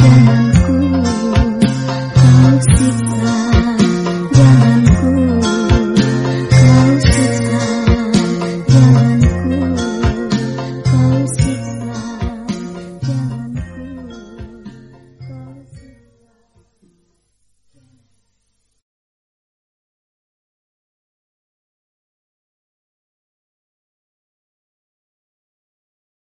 Yeah.